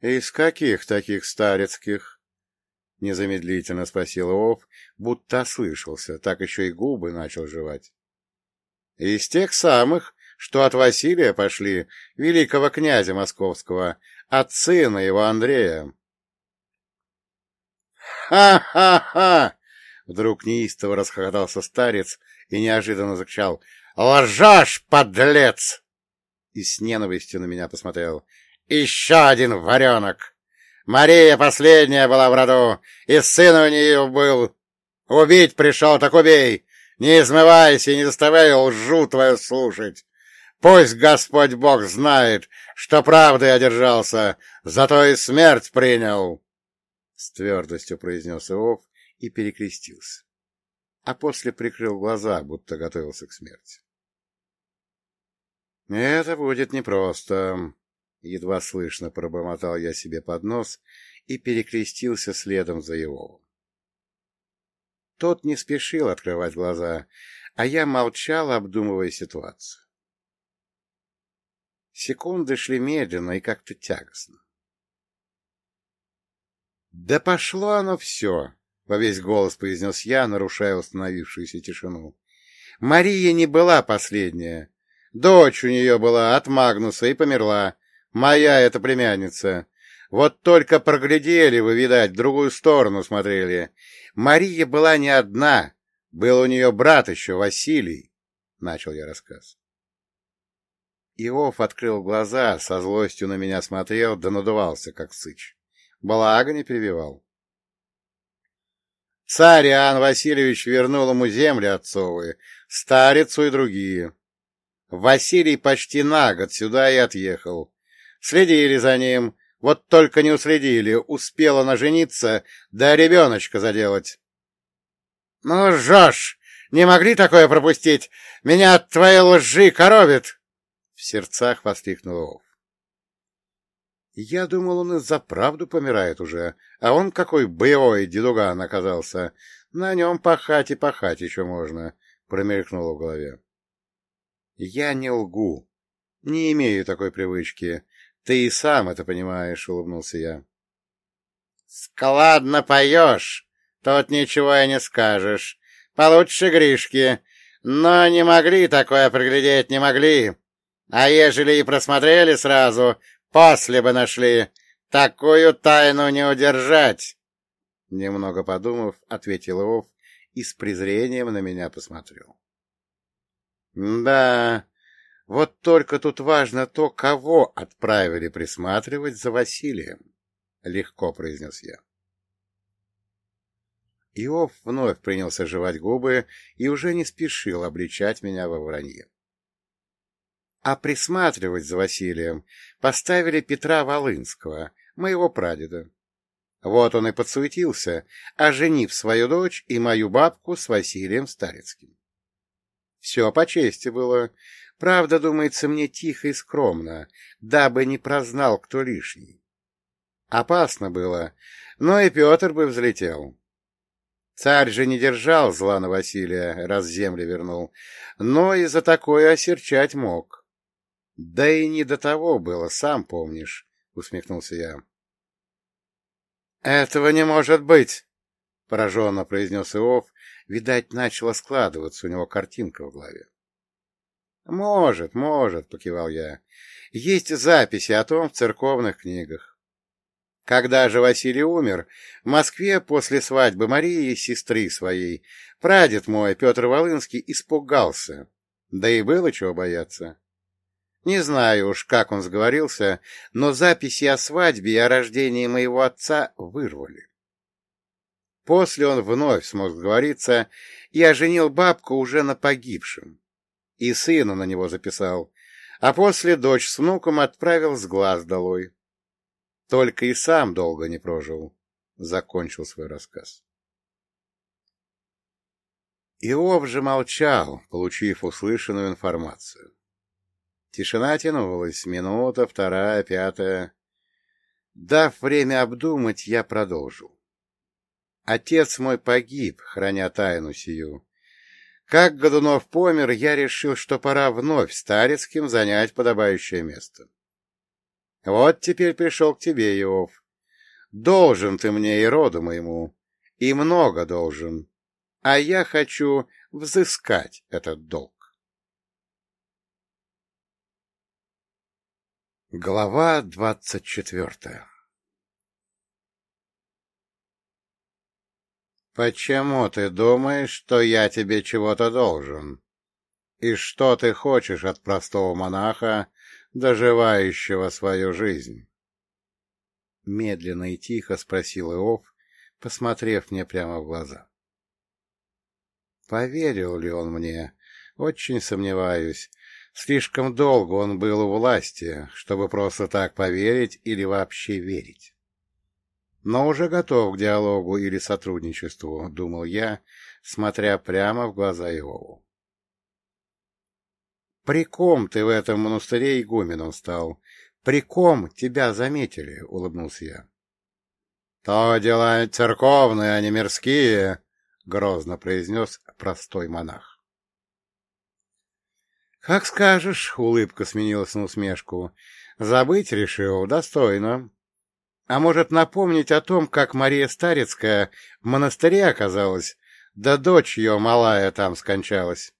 Из каких таких Старицких? — незамедлительно спросил Иов, будто ослышался, так еще и губы начал жевать. — Из тех самых, что от Василия пошли, великого князя московского, от сына его Андрея. «Ха-ха-ха!» Вдруг неистово расхохотался старец и неожиданно закричал. «Лжешь, подлец!» И с ненавистью на меня посмотрел. «Еще один варенок! Мария последняя была в роду, и сын у нее был. Убить пришел, так убей! Не измывайся и не заставляй лжу твою слушать! Пусть Господь Бог знает, что правдой одержался, зато и смерть принял!» — с твердостью произнес Иов и перекрестился. А после прикрыл глаза, будто готовился к смерти. — Это будет непросто, — едва слышно пробормотал я себе под нос и перекрестился следом за Иовом. Тот не спешил открывать глаза, а я молчал, обдумывая ситуацию. Секунды шли медленно и как-то тягостно. «Да пошло оно все!» — во весь голос произнес я, нарушая установившуюся тишину. «Мария не была последняя. Дочь у нее была от Магнуса и померла. Моя эта племянница. Вот только проглядели вы, видать, в другую сторону смотрели. Мария была не одна. Был у нее брат еще, Василий», — начал я рассказ. Иов открыл глаза, со злостью на меня смотрел, да надувался, как сыч. Благо не перебивал. Царь Иоанн Васильевич вернул ему земли отцовые, старицу и другие. Василий почти на год сюда и отъехал. Следили за ним, вот только не уследили, успела нажениться, да ребеночка заделать. — Ну, Жош, не могли такое пропустить? Меня от твоей лжи коровит! — в сердцах воскликнул Ов. Я думал, он из-за правду помирает уже, а он какой боевой дедуган оказался. На нем пахать и пахать еще можно, — промелькнуло в голове. Я не лгу. Не имею такой привычки. Ты и сам это понимаешь, — улыбнулся я. — Складно поешь. Тут ничего и не скажешь. Получше Гришки. Но не могли такое приглядеть, не могли. А ежели и просмотрели сразу, после бы нашли. Такую тайну не удержать. Немного подумав, ответил Иов и с презрением на меня посмотрел. Да, вот только тут важно то, кого отправили присматривать за Василием, — легко произнес я. Иов вновь принялся жевать губы и уже не спешил обличать меня во вранье. А присматривать за Василием поставили Петра Волынского, моего прадеда. Вот он и подсуетился, оженив свою дочь и мою бабку с Василием Старецким. Все по чести было, правда, думается мне тихо и скромно, дабы не прознал кто лишний. Опасно было, но и Петр бы взлетел. Царь же не держал зла на Василия, раз земли вернул, но и за такое осерчать мог. — Да и не до того было, сам помнишь, — усмехнулся я. — Этого не может быть, — пораженно произнес Иов. Видать, начала складываться у него картинка в голове. — Может, может, — покивал я. — Есть записи о том в церковных книгах. Когда же Василий умер, в Москве после свадьбы Марии, сестры своей, прадед мой, Петр Волынский, испугался. Да и было чего бояться. Не знаю уж, как он сговорился, но записи о свадьбе и о рождении моего отца вырвали. После он вновь смог сговориться и оженил бабку уже на погибшем. И сына на него записал, а после дочь с внуком отправил с глаз долой. Только и сам долго не прожил, — закончил свой рассказ. Иов же молчал, получив услышанную информацию. Тишина тянулась, минута, вторая, пятая. Дав время обдумать, я продолжил. Отец мой погиб, храня тайну сию. Как Годунов помер, я решил, что пора вновь Старецким занять подобающее место. Вот теперь пришел к тебе, Иов. Должен ты мне и роду моему, и много должен, а я хочу взыскать этот долг. Глава двадцать четвертая «Почему ты думаешь, что я тебе чего-то должен? И что ты хочешь от простого монаха, доживающего свою жизнь. Медленно и тихо спросил Иов, посмотрев мне прямо в глаза. Поверил ли он мне? Очень сомневаюсь. Слишком долго он был у власти, чтобы просто так поверить или вообще верить. Но уже готов к диалогу или сотрудничеству, думал я, смотря прямо в глаза Иову. При ком ты в этом монастыре игуменом стал? При ком тебя заметили? — улыбнулся я. — То дела церковные, а не мирские, — грозно произнес простой монах. — Как скажешь, — улыбка сменилась на усмешку. — Забыть решил, достойно. А может, напомнить о том, как Мария Старецкая в монастыре оказалась, да дочь ее малая там скончалась?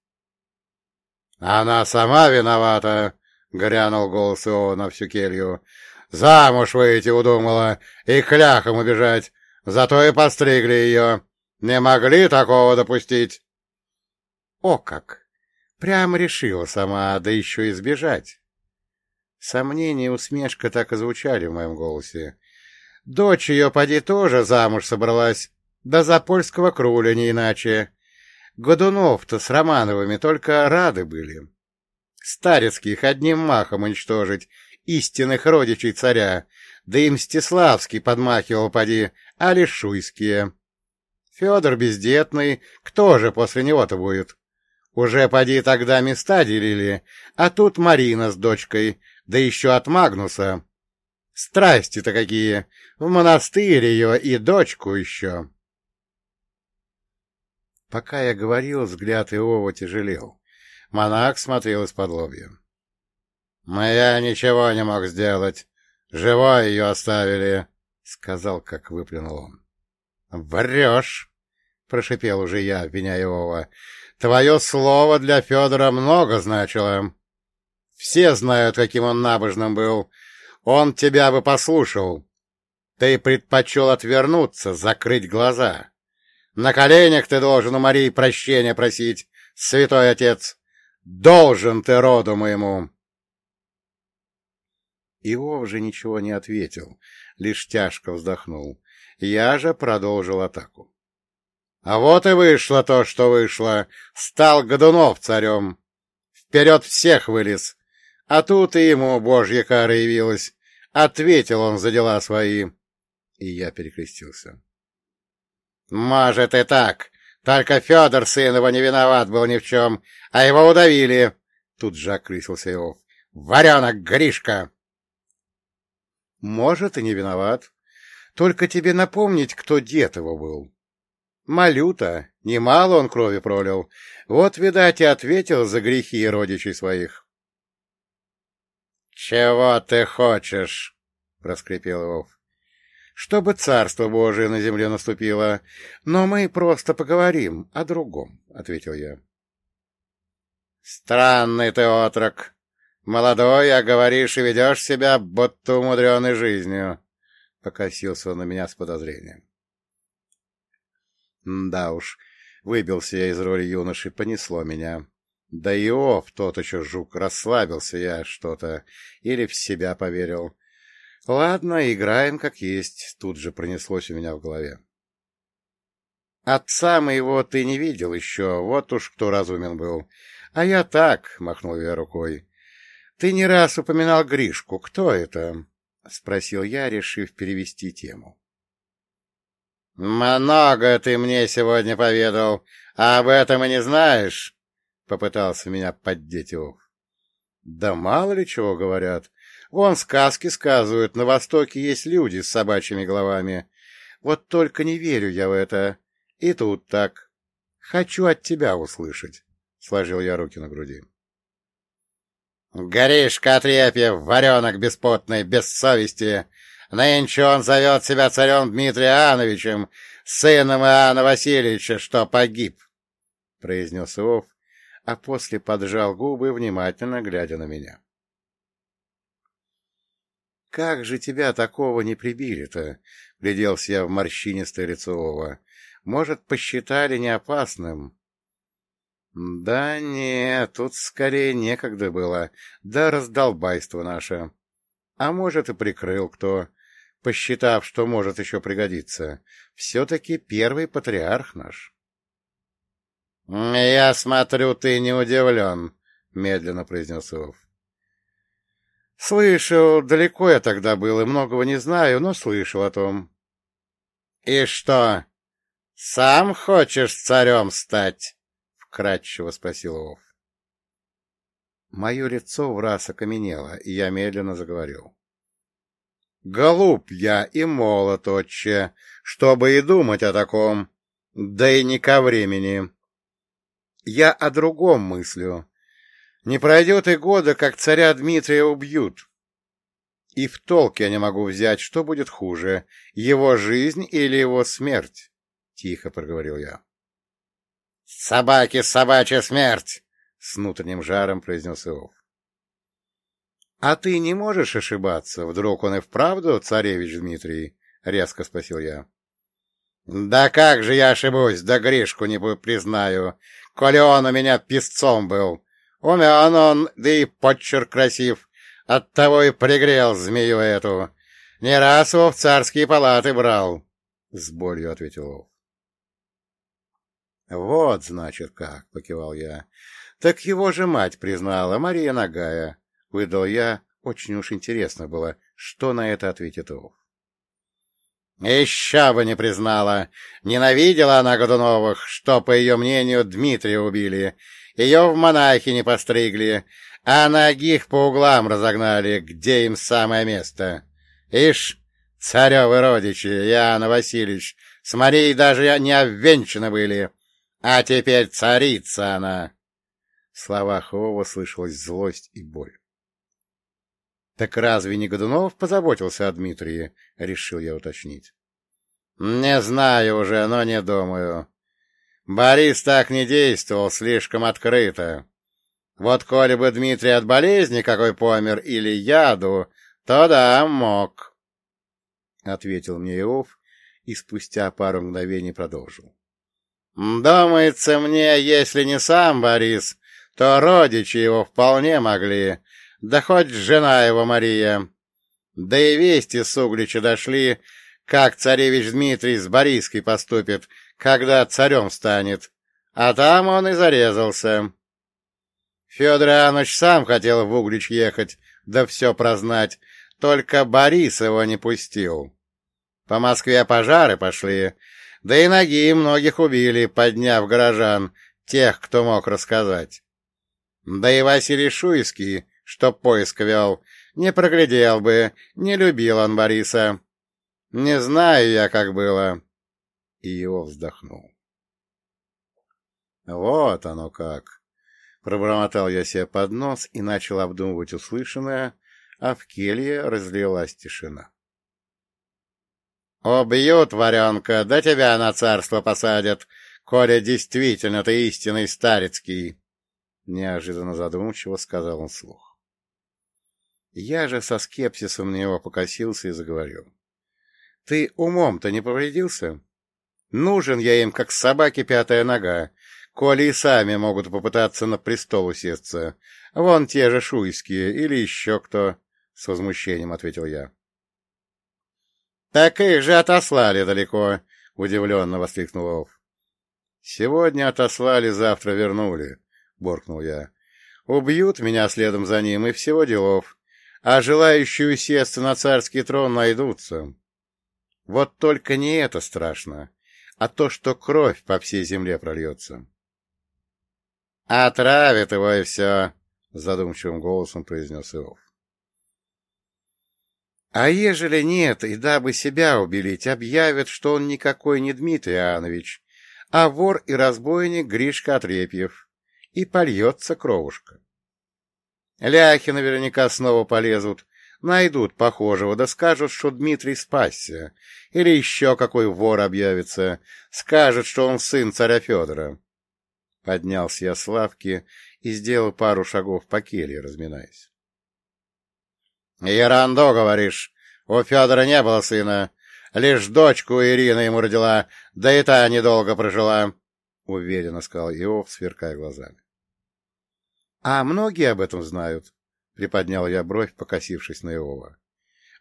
— Она сама виновата, — грянул голос Иова на всю келью. — Замуж выйти удумала и кляхом убежать. Зато и постригли ее. Не могли такого допустить. — О как! Прям решила сама, да еще и сбежать. Сомнение и усмешка так и звучали в моем голосе. Дочь ее, поди, тоже замуж собралась, да за польского круля не иначе. Годунов-то с Романовыми только рады были. Старецких одним махом уничтожить, истинных родичей царя, да и Мстиславский подмахивал поди, а лишуйские. Федор бездетный, кто же после него-то будет? Уже поди тогда места делили, а тут Марина с дочкой, да еще от Магнуса. Страсти-то какие! В монастырь ее и дочку еще. Пока я говорил, взгляд Иова тяжелел. Монах смотрел из-под лобья. — Моя ничего не мог сделать. Живой ее оставили, — сказал, как выплюнул он. — Врешь, — прошипел уже я, обвиняя Иова. — твое слово для Федора много значило. Все знают, каким он набожным был. Он тебя бы послушал. Ты предпочел отвернуться, закрыть глаза. На коленях ты должен у Марии прощения просить, святой отец. Должен ты роду моему. Иов же ничего не ответил, лишь тяжко вздохнул. Я же продолжил атаку. А вот и вышло то, что вышло. Стал Годунов царем. Вперед всех вылез. А тут и ему божья кара явилась. Ответил он за дела свои. И я перекрестился. — Может и так. Только Федор, сын его, не виноват был ни в чем, а его удавили. Тут же окрысился Иов. — Варенок, Гришка! — Может, и не виноват. Только тебе напомнить, кто дед его был. Малюта, немало он крови пролил. Вот, видать, и ответил за грехи родичей своих. — Чего ты хочешь? — проскрипел Иов. — Чтобы царство Божие на земле наступило. Но мы просто поговорим о другом, — ответил я. — Странный ты отрок. Молодой, а говоришь и ведешь себя, будто умудренный жизнью. — покосился он на меня с подозрением. Да уж, выбился я из роли юноши, понесло меня. Да и ов, тот еще жук, расслабился я что-то или в себя поверил. Ладно, играем как есть, тут же пронеслось у меня в голове. Отца моего ты не видел еще, вот уж кто разумен был. А я так, — махнул я рукой. Ты не раз упоминал Гришку. Кто это? — спросил я, решив перевести тему. «Много ты мне сегодня поведал, а об этом и не знаешь?» — попытался меня поддеть Иов. «Да мало ли чего говорят. Вон сказки сказывают, на Востоке есть люди с собачьими головами. Вот только не верю я в это. И тут так. Хочу от тебя услышать», — сложил я руки на груди. «Горишка Отрепьев, варенок беспотный, без совести!» Нынче он зовет себя царем Дмитрием Иоанновичем, сыном Иоанна Васильевича, что погиб, — произнес Иов, а после поджал губы, внимательно глядя на меня. — Как же тебя такого не прибили-то? — гляделся я в морщинистое лицо Ова. — Может, посчитали неопасным? — Да нет, тут скорее некогда было, да раздолбайство наше. А может, и прикрыл кто посчитав, что может еще пригодиться. Все-таки первый патриарх наш. — Я смотрю, ты не удивлен, — медленно произнес Иов. — Слышал, далеко я тогда был и многого не знаю, но слышал о том. — И что, сам хочешь царем стать? — вкратчиво спросил Иов. Мое лицо в раз окаменело, и я медленно заговорил. Голуб я и молод, отче, чтобы и думать о таком, да и не ко времени. Я о другом мыслю. Не пройдет и года, как царя Дмитрия убьют. И в толк я не могу взять, что будет хуже, его жизнь или его смерть, — тихо проговорил я. — Собаки, собачья смерть! — с внутренним жаром произнес Иов. — А ты не можешь ошибаться? Вдруг он и вправду царевич Дмитрий? — резко спросил я. — Да как же я ошибусь, да Гришку не признаю, коли он у меня песцом был. Умен он, да и подчерк красив, оттого и пригрел змею эту. Не раз его в царские палаты брал, — с болью ответил Вов. — Вот, значит, как, — покивал я. — Так его же мать признала, Мария Нагая. — выдал я. Очень уж интересно было, что на это ответит Иов. Еще бы не признала. Ненавидела она Годуновых, что, по ее мнению, Дмитрия убили. Ее в монахи не постригли, а ногих по углам разогнали, где им самое место. Ишь, царевы родичи, Иоанна Васильевич, с Марией даже не обвенчаны были, а теперь царица она. В словах Ова слышалась злость и боль. Так разве не Годунов позаботился о Дмитрии? — решил я уточнить. — Не знаю уже, но не думаю. Борис так не действовал слишком открыто. Вот коли бы Дмитрий от болезни какой помер или яду, то да, мог. — ответил мне Иов и спустя пару мгновений продолжил. — Думается мне, если не сам Борис, то родичи его вполне могли, да хоть жена его Мария. Да и вести с Углича дошли, как царевич Дмитрий с Бориской поступит, когда царем станет. А там он и зарезался. Федор Иванович сам хотел в Углич ехать, да все прознать, только Борис его не пустил. По Москве пожары пошли, да и ноги многих убили, подняв горожан, тех, кто мог рассказать. Да и Василий Шуйский, что поиск вел, не проглядел бы, не любил он Бориса. Не знаю я, как было. И его вздохнул. Вот оно как. Пробормотал я себе под нос и начал обдумывать услышанное, а в келье разлилась тишина. «Убьют, варенка, да тебя на царство посадят, коли действительно ты истинный старецкий!» Неожиданно задумчиво сказал он слух. Я же со скепсисом на него покосился и заговорил. Ты умом-то не повредился? Нужен я им, как собаке пятая нога, коли и сами могут попытаться на престол усесться. Вон те же шуйские или еще кто, — с возмущением ответил я. — Так их же отослали далеко, — удивленно воскликнул Ов. — Сегодня отослали, завтра вернули, — буркнул я. — Убьют меня следом за ним, и всего делов, а желающие усесться на царский трон найдутся. Вот только не это страшно, а то, что кровь по всей земле прольется. — Отравит его и все, — задумчивым голосом произнес Иов. — А ежели нет, и дабы себя убелить, объявят, что он никакой не Дмитрий Иоаннович, а вор и разбойник Гришка Отрепьев, и польется кровушка. Ляхи наверняка снова полезут, Найдут похожего, да скажут, что Дмитрий спасся. Или еще какой вор объявится, скажет, что он сын царя Федора. Поднялся я с лавки и сделал пару шагов по келье, разминаясь. — Ерандо, говоришь, у Федора не было сына, лишь дочку Ирина ему родила, да и та недолго прожила, — уверенно сказал Иов, сверкая глазами. — А многие об этом знают? приподнял я бровь, покосившись на Иова.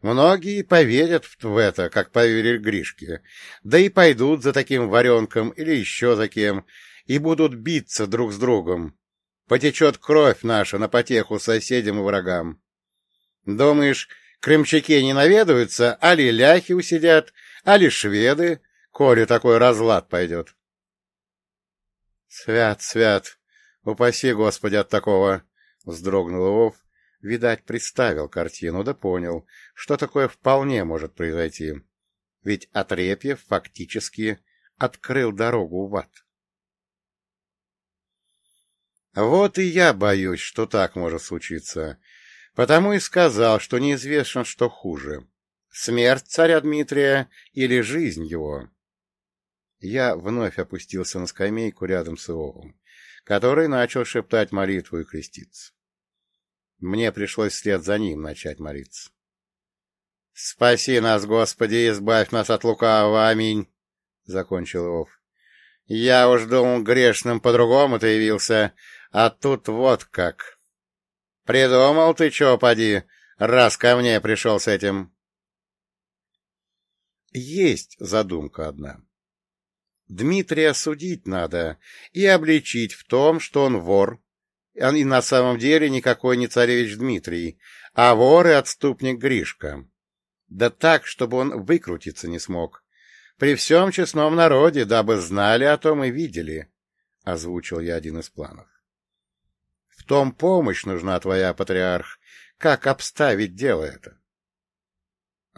Многие поверят в это, как поверили Гришке, да и пойдут за таким варенком или еще за кем, и будут биться друг с другом. Потечет кровь наша на потеху соседям и врагам. Думаешь, крымчаки не наведаются, а ли ляхи усидят, а ли шведы, коли такой разлад пойдет? Свят, свят, упаси Господи от такого, — вздрогнул Вов, Видать, представил картину, да понял, что такое вполне может произойти. Ведь Отрепьев фактически открыл дорогу в ад. Вот и я боюсь, что так может случиться. Потому и сказал, что неизвестно, что хуже. Смерть царя Дмитрия или жизнь его. Я вновь опустился на скамейку рядом с Иовом, который начал шептать молитву и креститься. Мне пришлось вслед за ним начать молиться. — Спаси нас, Господи, избавь нас от лукавого, аминь! — закончил Иов. — Я уж думал, грешным по-другому ты явился, а тут вот как. Придумал ты чего, поди, раз ко мне пришел с этим. Есть задумка одна. Дмитрия судить надо и обличить в том, что он вор, и на самом деле никакой не царевич Дмитрий, а вор и отступник Гришка. Да так, чтобы он выкрутиться не смог. При всем честном народе, дабы знали о том и видели, — озвучил я один из планов. В том помощь нужна твоя, патриарх, как обставить дело это. —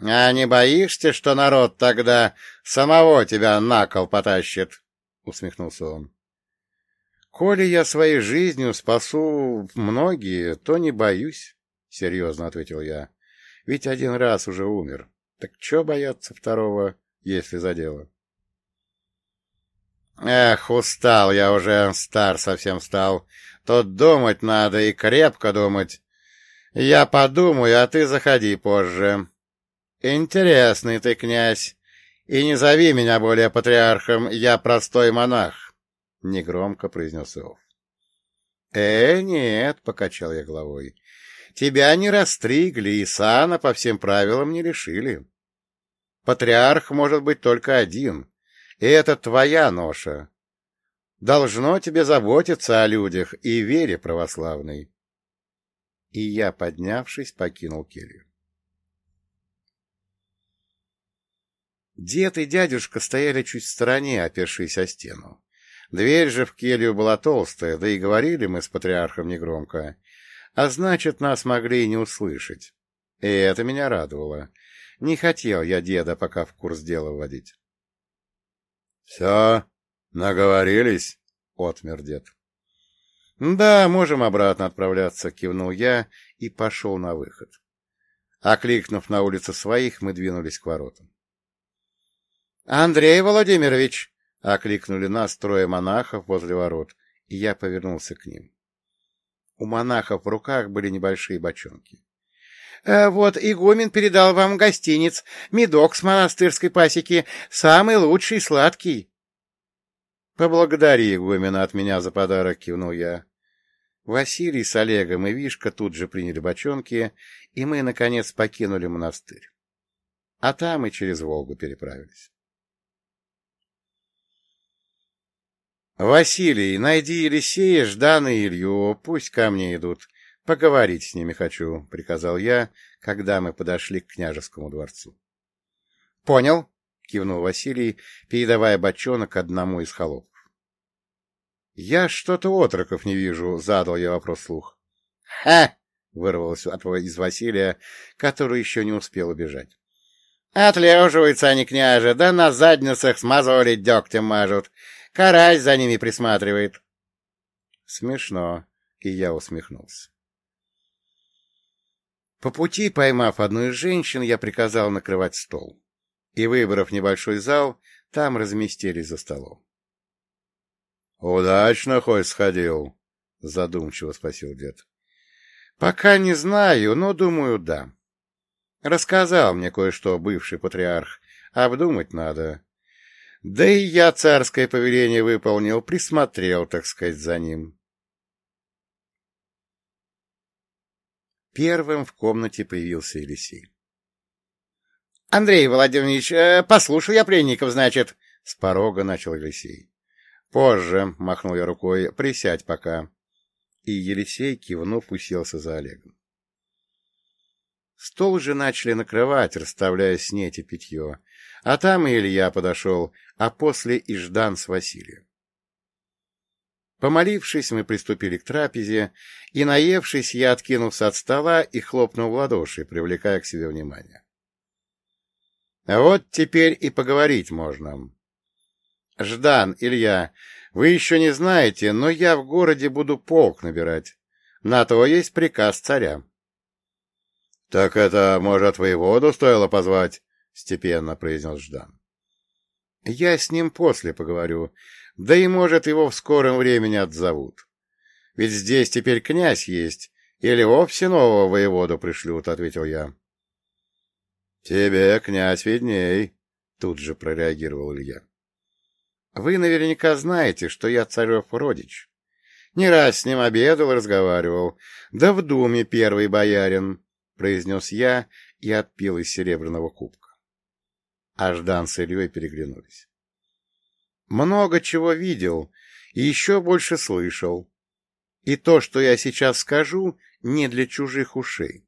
А не боишься, что народ тогда самого тебя на кол потащит? — усмехнулся он. Коли я своей жизнью спасу многие, то не боюсь, — серьезно ответил я. Ведь один раз уже умер. Так чё бояться второго, если за дело? Эх, устал я уже, стар совсем стал. Тут думать надо и крепко думать. Я подумаю, а ты заходи позже. Интересный ты, князь. И не зови меня более патриархом, я простой монах, — негромко произнес Иов. — Э, нет, — покачал я головой, — тебя не растригли и сана по всем правилам не решили. Патриарх может быть только один, и это твоя ноша. Должно тебе заботиться о людях и вере православной. И я, поднявшись, покинул келью. Дед и дядюшка стояли чуть в стороне, опершись о стену. Дверь же в келью была толстая, да и говорили мы с патриархом негромко, а значит, нас могли и не услышать. И это меня радовало. Не хотел я деда пока в курс дела вводить. — Все, наговорились? — отмер дед. — Да, можем обратно отправляться, — кивнул я и пошел на выход. Окликнув на улице своих, мы двинулись к воротам. — Андрей Владимирович! — окликнули нас трое монахов возле ворот, и я повернулся к ним. У монахов в руках были небольшие бочонки. Э, вот игумен передал вам гостиниц, медок с монастырской пасеки, самый лучший сладкий. — Поблагодари игумена от меня за подарок, — кивнул я. Василий с Олегом и Вишка тут же приняли бочонки, и мы, наконец, покинули монастырь. А там и через Волгу переправились. «Василий, найди Елисея, Ждана и Илью, пусть ко мне идут. Поговорить с ними хочу», — приказал я, когда мы подошли к княжескому дворцу. «Понял», — кивнул Василий, передавая бочонок одному из холопов. «Я что-то отроков не вижу», — задал я вопрос слух. «Ха!» — вырвалось из Василия, который еще не успел убежать. «Отлеживаются они, княже, да на задницах смазолить дегтем мажут. Карась за ними присматривает». Смешно, и я усмехнулся. По пути, поймав одну из женщин, я приказал накрывать стол. И, выбрав небольшой зал, там разместились за столом. — Удачно хоть сходил? — задумчиво спросил дед. — Пока не знаю, но, думаю, да. Рассказал мне кое-что бывший патриарх. Обдумать надо. Да и я царское повеление выполнил, присмотрел, так сказать, за ним. Первым в комнате появился Елисей. — Андрей Владимирович, э, послушал я пленников, значит, — с порога начал Елисей. — Позже, — махнул я рукой, — присядь пока. И Елисей, кивнув, уселся за Олегом. Стол уже начали накрывать, расставляя снеть и питье. А там и Илья подошел, а после и Ждан с Василием. Помолившись, мы приступили к трапезе, и, наевшись, я откинулся от стола и хлопнул в ладоши, привлекая к себе внимание. Вот теперь и поговорить можно. Ждан, Илья, вы еще не знаете, но я в городе буду полк набирать. На то есть приказ царя. — Так это, может, воеводу стоило позвать? — степенно произнес Ждан. — Я с ним после поговорю. Да и, может, его в скором времени отзовут. Ведь здесь теперь князь есть, или вовсе нового воеводу пришлют, — ответил я. — Тебе, князь, видней, — тут же прореагировал Илья. — Вы наверняка знаете, что я царев родич. Не раз с ним обедал и разговаривал. Да в думе первый боярин, — произнес я и отпил из серебряного кубка. А Ждан с Ильей переглянулись. Много чего видел и еще больше слышал. И то, что я сейчас скажу, не для чужих ушей.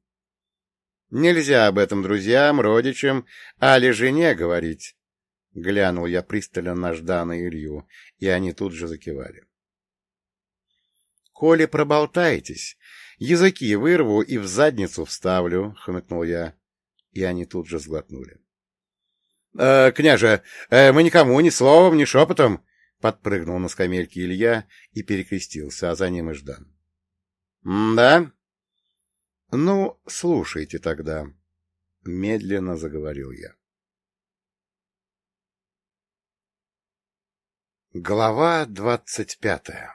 Нельзя об этом друзьям, родичам, али жене говорить. Глянул я пристально на Ждана и Илью, и они тут же закивали. — Коли проболтаетесь, языки вырву и в задницу вставлю, — хмыкнул я, и они тут же сглотнули. Э, — Княже, э, мы никому ни словом, ни шепотом, — подпрыгнул на скамельке Илья и перекрестился, а за ним и Ждан. — Да? — Ну, слушайте тогда, — медленно заговорил я. Глава двадцать пятая